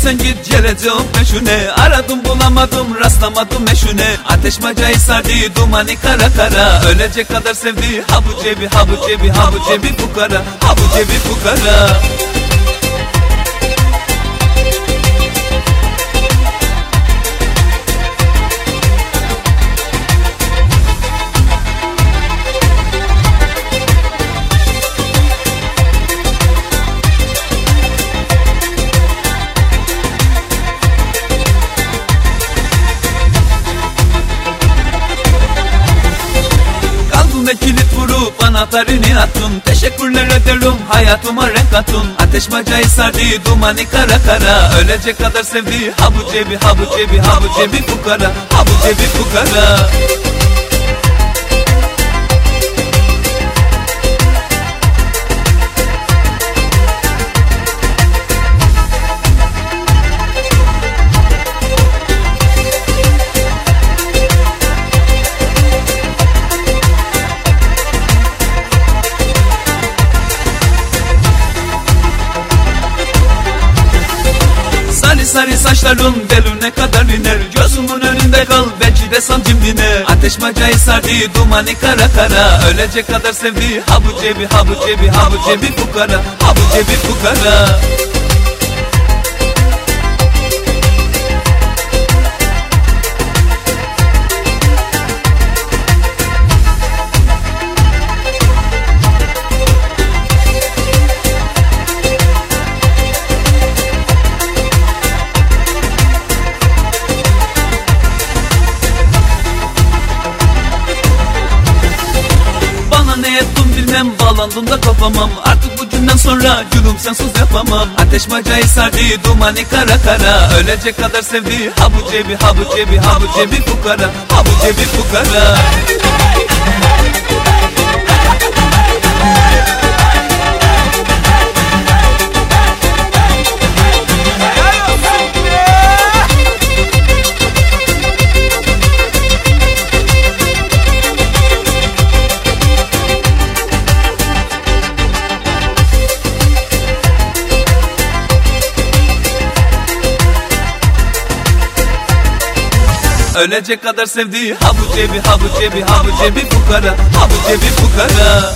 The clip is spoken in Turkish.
sen git geleceğim peşine Aradım bulamadım rastlamadım meşune Ateş macayı sardı dumanı kara kara. Ölecek kadar sevdi ha bu cebi ha bu cebi ha bu cebi fukara. Ha bu cebi fukara Kalbime kilit vurup anahtarını attın Teşekkürler ederim hayatıma renk attın Ateş bacayı sardı dumanı kara kara. Ölecek kadar sevdi ha bu cebi ha bu cebi ha bu cebi fukara. Ha bu cebi fukara Sarı saçların belune kadar iner. Gözümün önünde kal belki de sancım diner Ateş bacayı sardı dumanı kara kara. Ölecek kadar sevdi ha bu cebi ha bu cebi ha bu cebi fukara. Ha bu cebi fukara bilmem bağlandım da kopamam. Artık bu günden sonra gülüm sensiz yapamam. Ateş bacayı sardı dumanı kara kara. Ölecek kadar sevdi. Ha bu cebi ha bu cebi ha bu cebi fukara Ha bu cebi fukara Ölecek kadar sevdi ha bu cebi ha bu cebi ha bu cebi fukara Ha bu cebi fukara